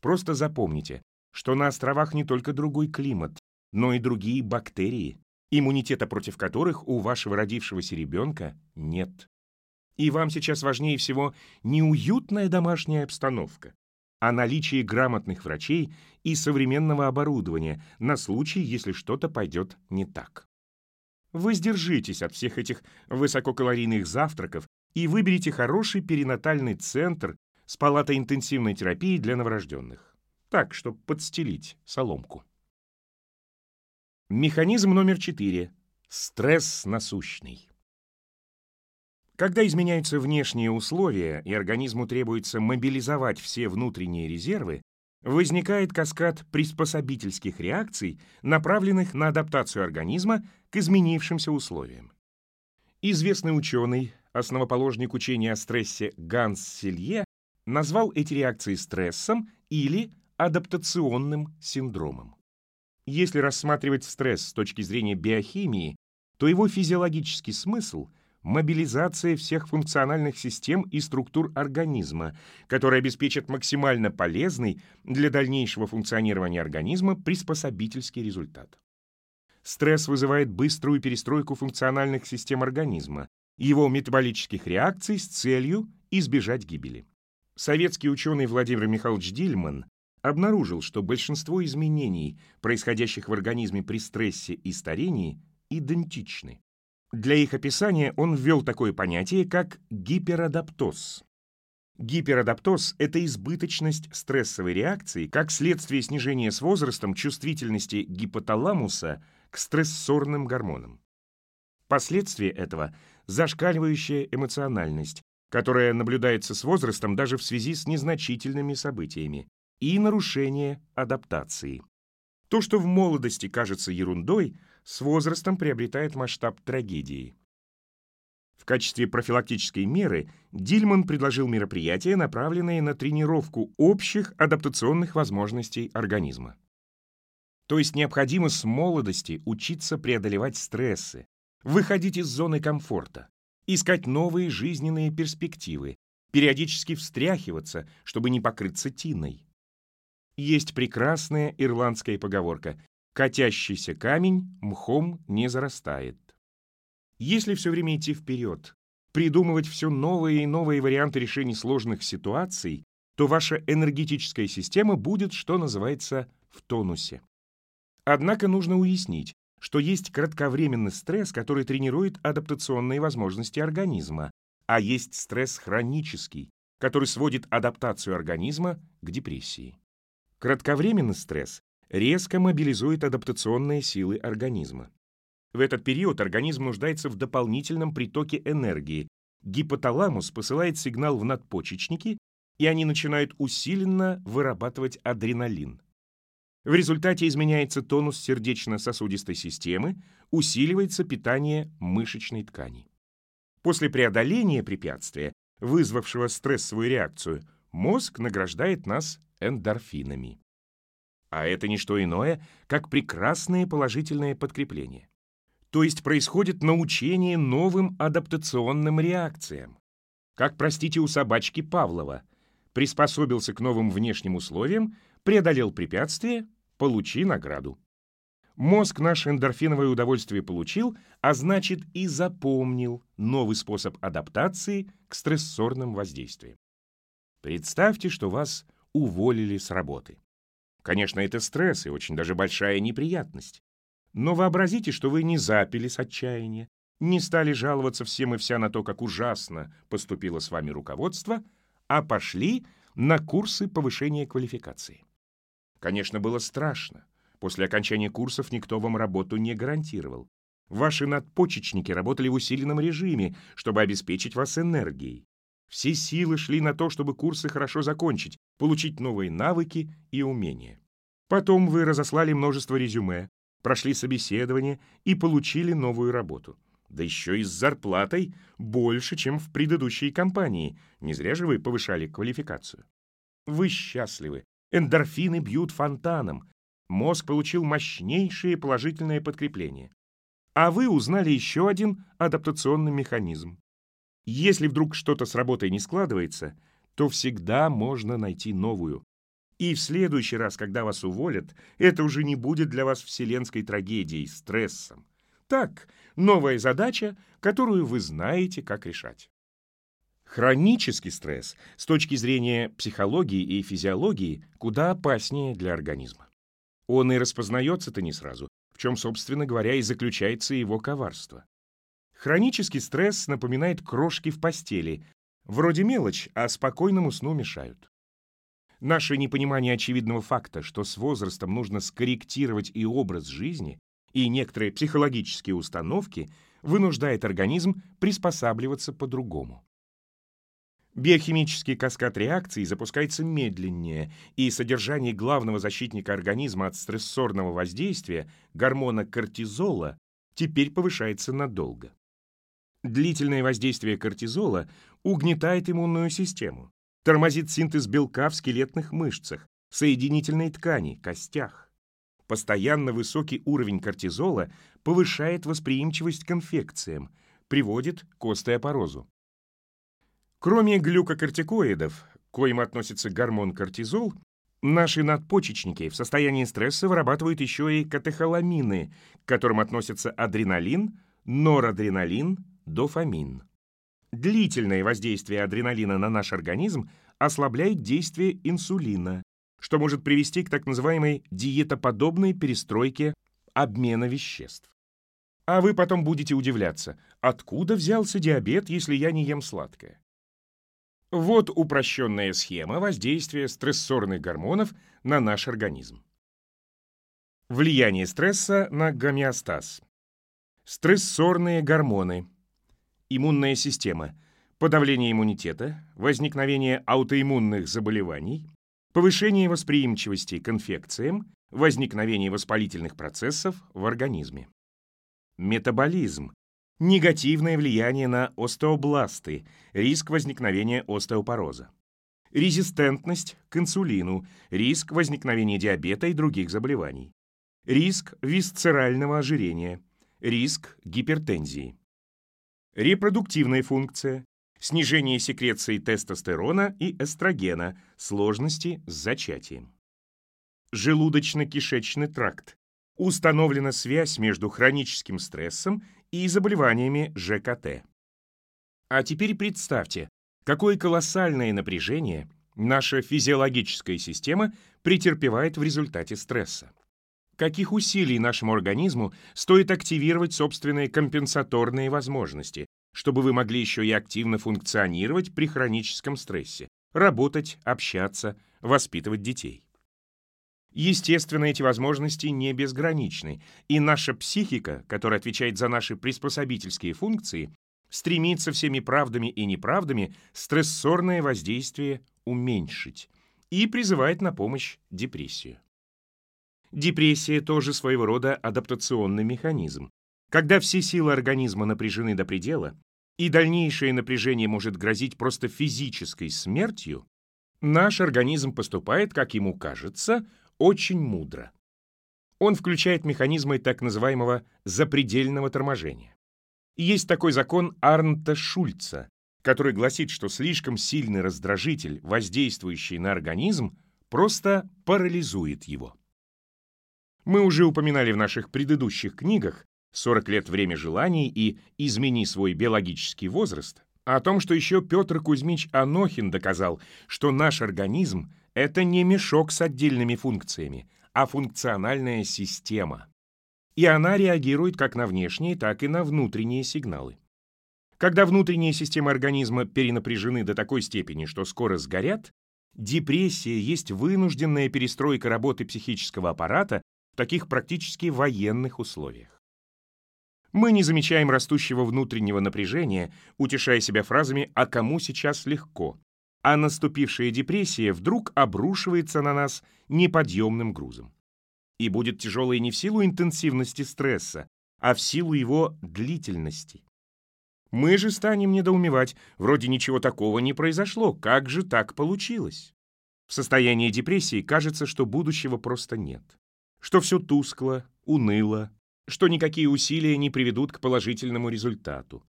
Просто запомните, что на островах не только другой климат, но и другие бактерии, иммунитета против которых у вашего родившегося ребенка нет. И вам сейчас важнее всего не уютная домашняя обстановка, о наличии грамотных врачей и современного оборудования на случай, если что-то пойдет не так. Воздержитесь от всех этих высококалорийных завтраков и выберите хороший перинатальный центр с палатой интенсивной терапии для новорожденных. Так, чтобы подстелить соломку. Механизм номер четыре. Стресс насущный. Когда изменяются внешние условия и организму требуется мобилизовать все внутренние резервы, возникает каскад приспособительских реакций, направленных на адаптацию организма к изменившимся условиям. Известный ученый, основоположник учения о стрессе Ганс Селье, назвал эти реакции стрессом или адаптационным синдромом. Если рассматривать стресс с точки зрения биохимии, то его физиологический смысл — мобилизация всех функциональных систем и структур организма, которые обеспечат максимально полезный для дальнейшего функционирования организма приспособительский результат. Стресс вызывает быструю перестройку функциональных систем организма, его метаболических реакций с целью избежать гибели. Советский ученый Владимир Михайлович Дильман обнаружил, что большинство изменений, происходящих в организме при стрессе и старении, идентичны. Для их описания он ввел такое понятие, как гиперадаптоз. Гиперадаптоз — это избыточность стрессовой реакции как следствие снижения с возрастом чувствительности гипоталамуса к стрессорным гормонам. Последствия этого — зашкаливающая эмоциональность, которая наблюдается с возрастом даже в связи с незначительными событиями, и нарушение адаптации. То, что в молодости кажется ерундой, с возрастом приобретает масштаб трагедии. В качестве профилактической меры Дильман предложил мероприятия, направленные на тренировку общих адаптационных возможностей организма. То есть необходимо с молодости учиться преодолевать стрессы, выходить из зоны комфорта, искать новые жизненные перспективы, периодически встряхиваться, чтобы не покрыться тиной. Есть прекрасная ирландская поговорка «Катящийся камень мхом не зарастает». Если все время идти вперед, придумывать все новые и новые варианты решений сложных ситуаций, то ваша энергетическая система будет, что называется, в тонусе. Однако нужно уяснить, что есть кратковременный стресс, который тренирует адаптационные возможности организма, а есть стресс хронический, который сводит адаптацию организма к депрессии. Кратковременный стресс резко мобилизует адаптационные силы организма. В этот период организм нуждается в дополнительном притоке энергии. Гипоталамус посылает сигнал в надпочечники, и они начинают усиленно вырабатывать адреналин. В результате изменяется тонус сердечно-сосудистой системы, усиливается питание мышечной ткани. После преодоления препятствия, вызвавшего стрессовую реакцию, мозг награждает нас эндорфинами. А это не что иное, как прекрасное положительное подкрепление. То есть происходит научение новым адаптационным реакциям. Как, простите, у собачки Павлова. Приспособился к новым внешним условиям, преодолел препятствие, получи награду. Мозг наше эндорфиновое удовольствие получил, а значит и запомнил новый способ адаптации к стрессорным воздействиям. Представьте, что вас уволили с работы. Конечно, это стресс и очень даже большая неприятность. Но вообразите, что вы не запили с отчаяния, не стали жаловаться всем и вся на то, как ужасно поступило с вами руководство, а пошли на курсы повышения квалификации. Конечно, было страшно. После окончания курсов никто вам работу не гарантировал. Ваши надпочечники работали в усиленном режиме, чтобы обеспечить вас энергией. Все силы шли на то, чтобы курсы хорошо закончить, получить новые навыки и умения. Потом вы разослали множество резюме, прошли собеседование и получили новую работу. Да еще и с зарплатой больше, чем в предыдущей компании. Не зря же вы повышали квалификацию. Вы счастливы, Эндорфины бьют фонтаном. Мозг получил мощнейшее положительное подкрепление. А вы узнали еще один адаптационный механизм. Если вдруг что-то с работой не складывается, то всегда можно найти новую. И в следующий раз, когда вас уволят, это уже не будет для вас вселенской трагедией, стрессом. Так, новая задача, которую вы знаете, как решать. Хронический стресс с точки зрения психологии и физиологии куда опаснее для организма. Он и распознается-то не сразу, в чем, собственно говоря, и заключается его коварство. Хронический стресс напоминает крошки в постели, вроде мелочь, а спокойному сну мешают. Наше непонимание очевидного факта, что с возрастом нужно скорректировать и образ жизни, и некоторые психологические установки, вынуждает организм приспосабливаться по-другому. Биохимический каскад реакций запускается медленнее, и содержание главного защитника организма от стрессорного воздействия, гормона кортизола, теперь повышается надолго. Длительное воздействие кортизола угнетает иммунную систему, тормозит синтез белка в скелетных мышцах, соединительной ткани, костях. Постоянно высокий уровень кортизола повышает восприимчивость к инфекциям, приводит к остеопорозу. Кроме глюкокортикоидов, к коим относится гормон кортизол, наши надпочечники в состоянии стресса вырабатывают еще и катехоламины, к которым относятся адреналин, норадреналин, дофамин. Длительное воздействие адреналина на наш организм ослабляет действие инсулина, что может привести к так называемой диетоподобной перестройке обмена веществ. А вы потом будете удивляться, откуда взялся диабет, если я не ем сладкое? Вот упрощенная схема воздействия стрессорных гормонов на наш организм. Влияние стресса на гомеостаз. Стрессорные гормоны. Иммунная система. Подавление иммунитета, возникновение аутоиммунных заболеваний, повышение восприимчивости к инфекциям, возникновение воспалительных процессов в организме. Метаболизм негативное влияние на остеобласты, риск возникновения остеопороза. Резистентность к инсулину, риск возникновения диабета и других заболеваний. Риск висцерального ожирения, риск гипертензии. Репродуктивная функция, снижение секреции тестостерона и эстрогена, сложности с зачатием. Желудочно-кишечный тракт. Установлена связь между хроническим стрессом и заболеваниями ЖКТ. А теперь представьте, какое колоссальное напряжение наша физиологическая система претерпевает в результате стресса. Каких усилий нашему организму стоит активировать собственные компенсаторные возможности, чтобы вы могли еще и активно функционировать при хроническом стрессе, работать, общаться, воспитывать детей. Естественно, эти возможности не безграничны, и наша психика, которая отвечает за наши приспособительские функции, стремится всеми правдами и неправдами стрессорное воздействие уменьшить и призывает на помощь депрессию. Депрессия тоже своего рода адаптационный механизм. Когда все силы организма напряжены до предела, и дальнейшее напряжение может грозить просто физической смертью, наш организм поступает, как ему кажется, очень мудро. Он включает механизмы так называемого запредельного торможения. есть такой закон Арнта Шульца, который гласит, что слишком сильный раздражитель, воздействующий на организм, просто парализует его. Мы уже упоминали в наших предыдущих книгах «40 лет время желаний» и «Измени свой биологический возраст» о том, что еще Петр Кузьмич Анохин доказал, что наш организм это не мешок с отдельными функциями, а функциональная система. И она реагирует как на внешние, так и на внутренние сигналы. Когда внутренние системы организма перенапряжены до такой степени, что скоро сгорят, депрессия есть вынужденная перестройка работы психического аппарата в таких практически военных условиях. Мы не замечаем растущего внутреннего напряжения, утешая себя фразами «а кому сейчас легко?», а наступившая депрессия вдруг обрушивается на нас неподъемным грузом. И будет тяжелой не в силу интенсивности стресса, а в силу его длительности. Мы же станем недоумевать, вроде ничего такого не произошло, как же так получилось? В состоянии депрессии кажется, что будущего просто нет, что все тускло, уныло, что никакие усилия не приведут к положительному результату.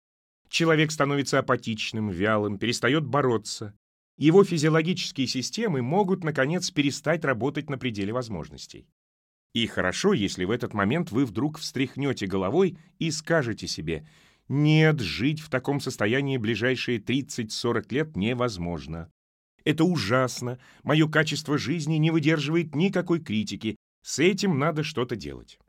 Человек становится апатичным, вялым, перестает бороться, его физиологические системы могут, наконец, перестать работать на пределе возможностей. И хорошо, если в этот момент вы вдруг встряхнете головой и скажете себе «Нет, жить в таком состоянии ближайшие 30-40 лет невозможно. Это ужасно, мое качество жизни не выдерживает никакой критики, с этим надо что-то делать».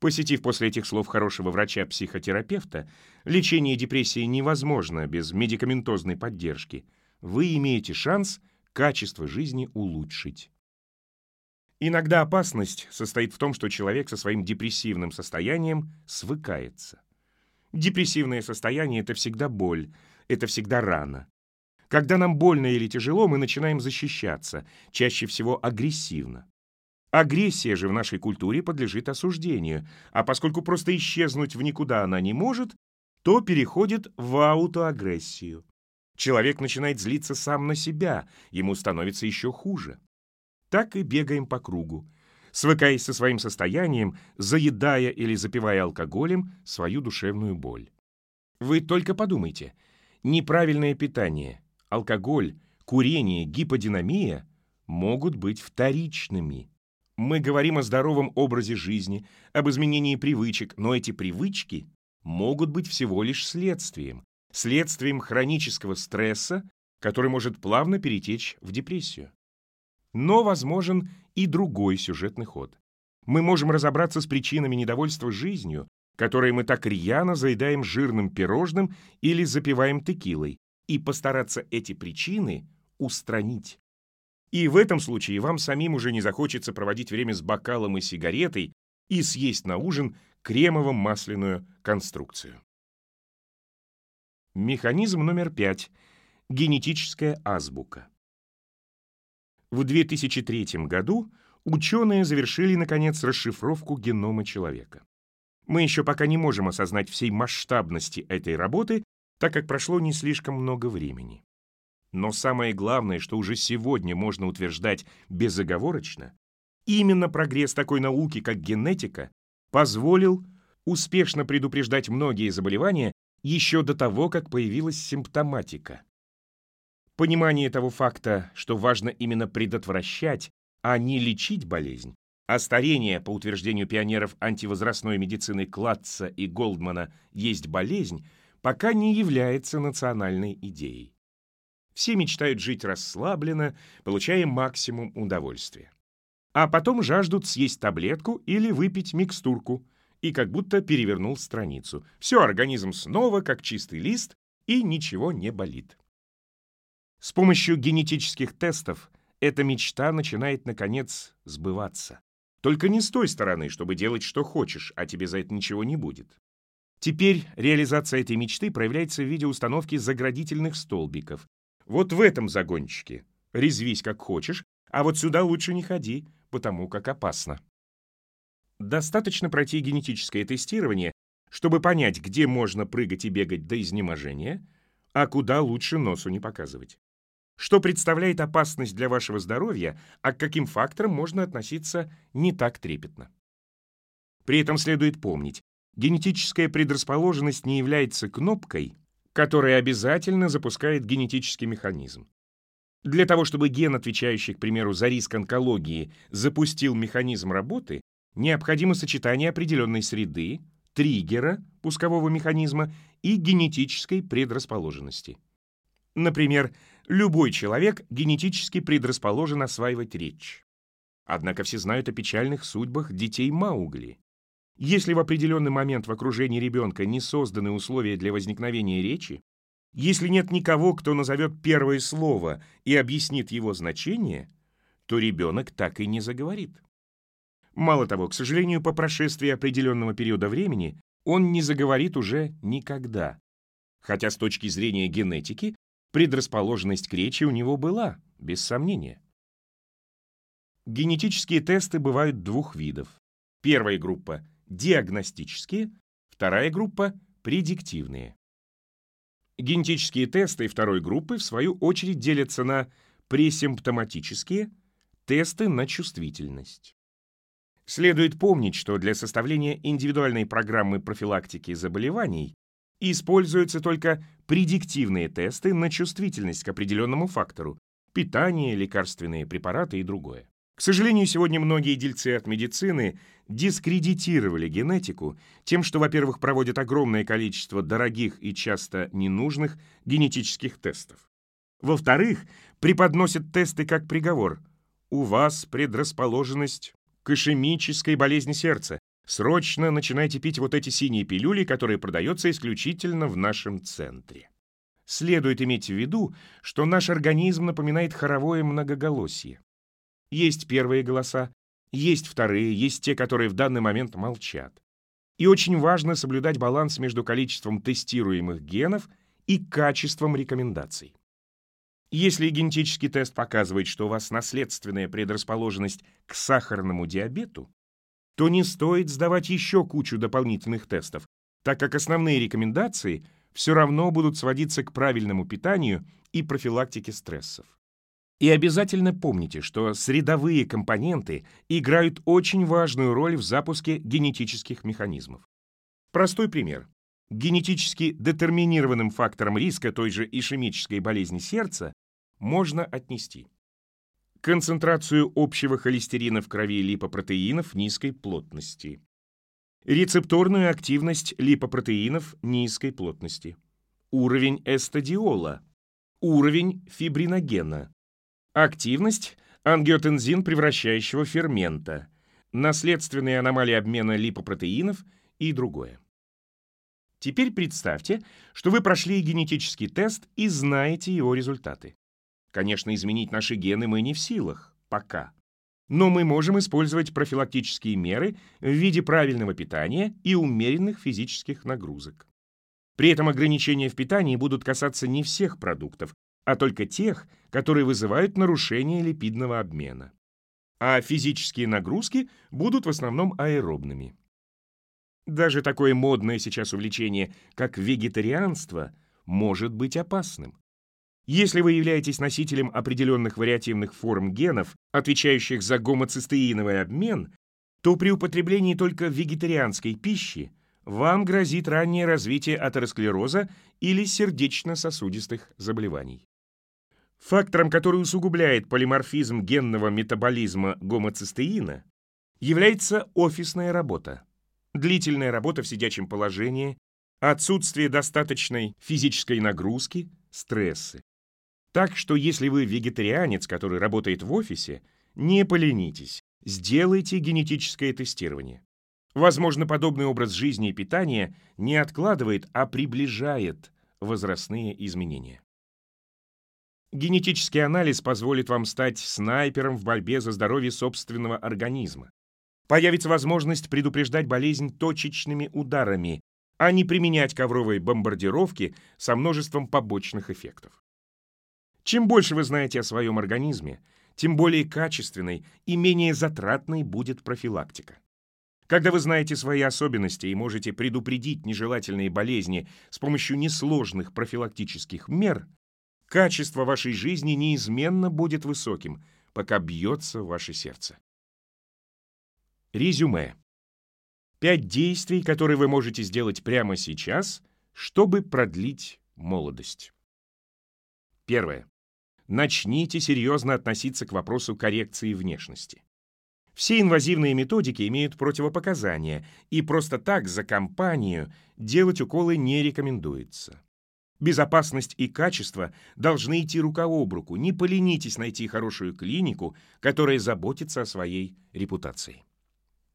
Посетив после этих слов хорошего врача-психотерапевта, лечение депрессии невозможно без медикаментозной поддержки – вы имеете шанс качество жизни улучшить. Иногда опасность состоит в том, что человек со своим депрессивным состоянием свыкается. Депрессивное состояние — это всегда боль, это всегда рана. Когда нам больно или тяжело, мы начинаем защищаться, чаще всего агрессивно. Агрессия же в нашей культуре подлежит осуждению, а поскольку просто исчезнуть в никуда она не может, то переходит в аутоагрессию. Человек начинает злиться сам на себя, ему становится еще хуже. Так и бегаем по кругу, свыкаясь со своим состоянием, заедая или запивая алкоголем свою душевную боль. Вы только подумайте, неправильное питание, алкоголь, курение, гиподинамия могут быть вторичными. Мы говорим о здоровом образе жизни, об изменении привычек, но эти привычки могут быть всего лишь следствием, следствием хронического стресса, который может плавно перетечь в депрессию. Но возможен и другой сюжетный ход. Мы можем разобраться с причинами недовольства жизнью, которые мы так рьяно заедаем жирным пирожным или запиваем текилой, и постараться эти причины устранить. И в этом случае вам самим уже не захочется проводить время с бокалом и сигаретой и съесть на ужин кремово-масляную конструкцию. Механизм номер пять. Генетическая азбука. В 2003 году ученые завершили, наконец, расшифровку генома человека. Мы еще пока не можем осознать всей масштабности этой работы, так как прошло не слишком много времени. Но самое главное, что уже сегодня можно утверждать безоговорочно, именно прогресс такой науки, как генетика, позволил успешно предупреждать многие заболевания еще до того, как появилась симптоматика. Понимание того факта, что важно именно предотвращать, а не лечить болезнь, а старение, по утверждению пионеров антивозрастной медицины Клатца и Голдмана, есть болезнь, пока не является национальной идеей. Все мечтают жить расслабленно, получая максимум удовольствия. А потом жаждут съесть таблетку или выпить микстурку, и как будто перевернул страницу. Все, организм снова как чистый лист, и ничего не болит. С помощью генетических тестов эта мечта начинает, наконец, сбываться. Только не с той стороны, чтобы делать, что хочешь, а тебе за это ничего не будет. Теперь реализация этой мечты проявляется в виде установки заградительных столбиков, вот в этом загончике. Резвись как хочешь, а вот сюда лучше не ходи, потому как опасно. Достаточно пройти генетическое тестирование, чтобы понять, где можно прыгать и бегать до изнеможения, а куда лучше носу не показывать. Что представляет опасность для вашего здоровья, а к каким факторам можно относиться не так трепетно. При этом следует помнить, генетическая предрасположенность не является кнопкой, который обязательно запускает генетический механизм. Для того, чтобы ген, отвечающий, к примеру, за риск онкологии, запустил механизм работы, необходимо сочетание определенной среды, триггера, пускового механизма и генетической предрасположенности. Например, любой человек генетически предрасположен осваивать речь. Однако все знают о печальных судьбах детей Маугли. Если в определенный момент в окружении ребенка не созданы условия для возникновения речи, если нет никого, кто назовет первое слово и объяснит его значение, то ребенок так и не заговорит. Мало того, к сожалению, по прошествии определенного периода времени он не заговорит уже никогда. Хотя с точки зрения генетики предрасположенность к речи у него была, без сомнения. Генетические тесты бывают двух видов. Первая группа диагностические, вторая группа – предиктивные. Генетические тесты второй группы, в свою очередь, делятся на пресимптоматические, тесты на чувствительность. Следует помнить, что для составления индивидуальной программы профилактики заболеваний используются только предиктивные тесты на чувствительность к определенному фактору – питание, лекарственные препараты и другое. К сожалению, сегодня многие дельцы от медицины дискредитировали генетику тем, что, во-первых, проводят огромное количество дорогих и часто ненужных генетических тестов. Во-вторых, преподносят тесты как приговор. У вас предрасположенность к ишемической болезни сердца. Срочно начинайте пить вот эти синие пилюли, которые продаются исключительно в нашем центре. Следует иметь в виду, что наш организм напоминает хоровое многоголосие. Есть первые голоса, есть вторые, есть те, которые в данный момент молчат. И очень важно соблюдать баланс между количеством тестируемых генов и качеством рекомендаций. Если генетический тест показывает, что у вас наследственная предрасположенность к сахарному диабету, то не стоит сдавать еще кучу дополнительных тестов, так как основные рекомендации все равно будут сводиться к правильному питанию и профилактике стрессов. И обязательно помните, что средовые компоненты играют очень важную роль в запуске генетических механизмов. Простой пример. Генетически детерминированным фактором риска той же ишемической болезни сердца можно отнести концентрацию общего холестерина в крови липопротеинов низкой плотности, рецепторную активность липопротеинов низкой плотности, уровень эстадиола, уровень фибриногена, активность ангиотензин превращающего фермента, наследственные аномалии обмена липопротеинов и другое. Теперь представьте, что вы прошли генетический тест и знаете его результаты. Конечно, изменить наши гены мы не в силах, пока. Но мы можем использовать профилактические меры в виде правильного питания и умеренных физических нагрузок. При этом ограничения в питании будут касаться не всех продуктов, а только тех, которые вызывают нарушение липидного обмена. А физические нагрузки будут в основном аэробными. Даже такое модное сейчас увлечение, как вегетарианство, может быть опасным. Если вы являетесь носителем определенных вариативных форм генов, отвечающих за гомоцистеиновый обмен, то при употреблении только вегетарианской пищи вам грозит раннее развитие атеросклероза или сердечно-сосудистых заболеваний. Фактором, который усугубляет полиморфизм генного метаболизма гомоцистеина, является офисная работа, длительная работа в сидячем положении, отсутствие достаточной физической нагрузки, стрессы. Так что если вы вегетарианец, который работает в офисе, не поленитесь, сделайте генетическое тестирование. Возможно, подобный образ жизни и питания не откладывает, а приближает возрастные изменения. Генетический анализ позволит вам стать снайпером в борьбе за здоровье собственного организма. Появится возможность предупреждать болезнь точечными ударами, а не применять ковровые бомбардировки со множеством побочных эффектов. Чем больше вы знаете о своем организме, тем более качественной и менее затратной будет профилактика. Когда вы знаете свои особенности и можете предупредить нежелательные болезни с помощью несложных профилактических мер, качество вашей жизни неизменно будет высоким, пока бьется ваше сердце. Резюме. Пять действий, которые вы можете сделать прямо сейчас, чтобы продлить молодость. Первое начните серьезно относиться к вопросу коррекции внешности. Все инвазивные методики имеют противопоказания, и просто так за компанию делать уколы не рекомендуется. Безопасность и качество должны идти рука об руку. Не поленитесь найти хорошую клинику, которая заботится о своей репутации.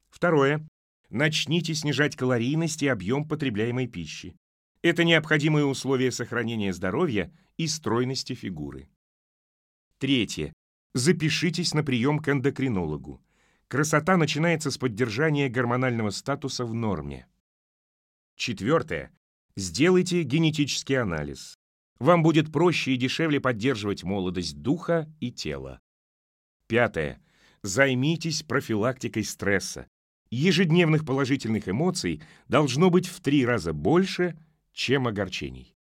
Второе. Начните снижать калорийность и объем потребляемой пищи. Это необходимые условия сохранения здоровья и стройности фигуры. Третье. Запишитесь на прием к эндокринологу. Красота начинается с поддержания гормонального статуса в норме. Четвертое. Сделайте генетический анализ. Вам будет проще и дешевле поддерживать молодость духа и тела. Пятое. Займитесь профилактикой стресса. Ежедневных положительных эмоций должно быть в три раза больше, чем огорчений.